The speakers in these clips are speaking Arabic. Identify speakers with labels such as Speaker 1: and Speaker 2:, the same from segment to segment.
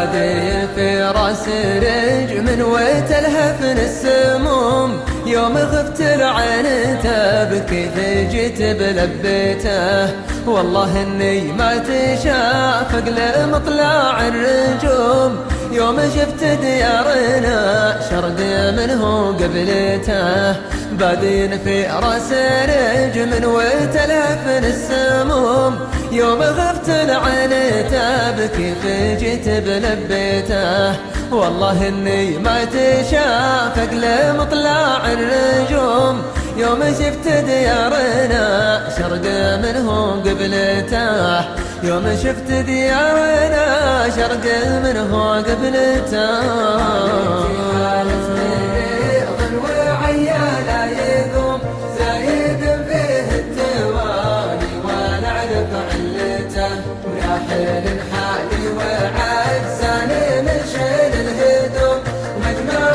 Speaker 1: بادي في رأس رجم وتلهفن السموم. يوم خفت العين تبكي جيت بلبيته. والله إني ما تشافق لمطلع الرجوم. يوم شفت ديارنا شرق منه قبلته. بادين في رأس رجم وتلهفن السموم. يوم غفت العين تبكي فجيت بلبيته. والله إني ما تشافق لمطلع الرجوم يوم شفت ديارنا شرق منه قبلته. يوم شفت ديارنا شرق منه قبلته.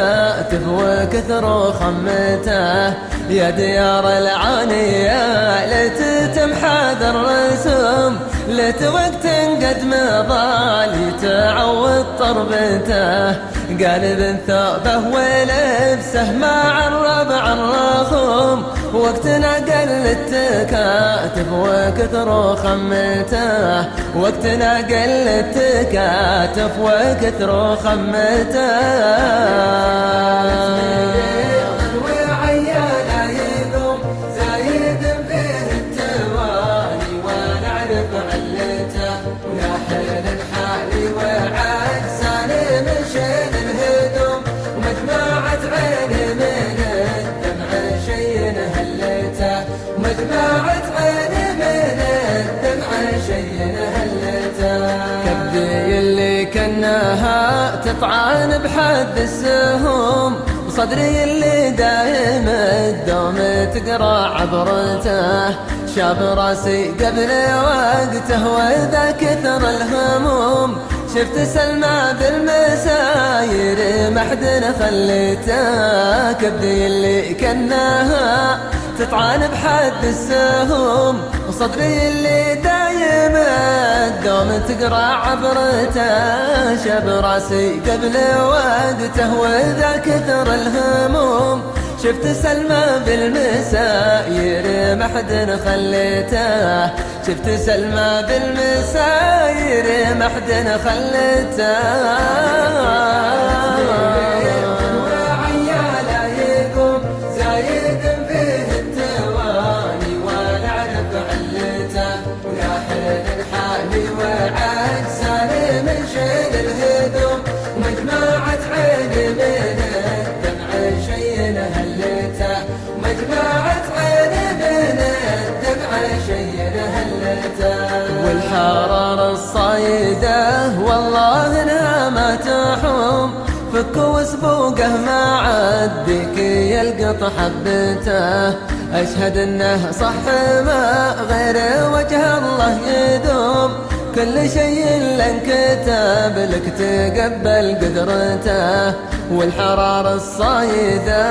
Speaker 1: قل التكاتف وكثر خمته. يا ديار العانية لتتم هذا الرسوم لت وقت قد مضى لتعوض طربته. قلب ثوبه ولبسه مع الربع الرخوم وقتنا قل التكاتف وكثر خمته. وقتنا قل التكاتف وكثر خمته. كبدي اللي تطعن بحد السهوم وصدري اللي دايم الدوم تقرا عبرته شاب راسي قبل وقته واذا كثر الهموم شفت سلمى بالمساير ما حد خليته كبدي اللي كناها تطعن بحد السهوم وصدري اللي الدوم تقرأ عبرته شاب راسي قبل وقته واذا كثر الهموم. شفت سلمى بالمساير ما حد خليته. شفت سلمى بالمساير ما حد خليته. والحرارة الصايدة والله انها ما تحوم فك وسبوقه ما عدك يلقط حبته. أشهد أنه صح ما غير وجه الله يدوم كل شيء لانكتب لك تقبل قدرته. والحرارة الصايدة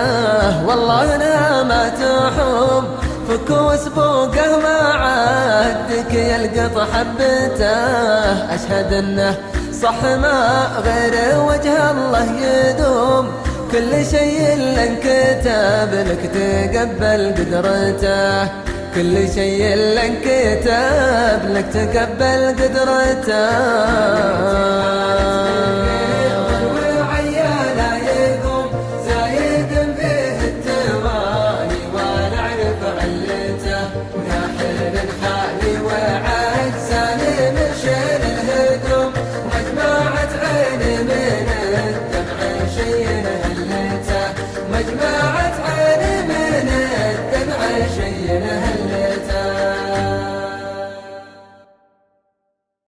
Speaker 1: والله انها ما تحوم فك وسبوقه ما عدك يلقط حبته أشهد أنه صح ما غير وجه الله يدوم. كل شيء لانكتب لك تقبل قدرته. كل شيء لانكتب لك تقبل قدرته.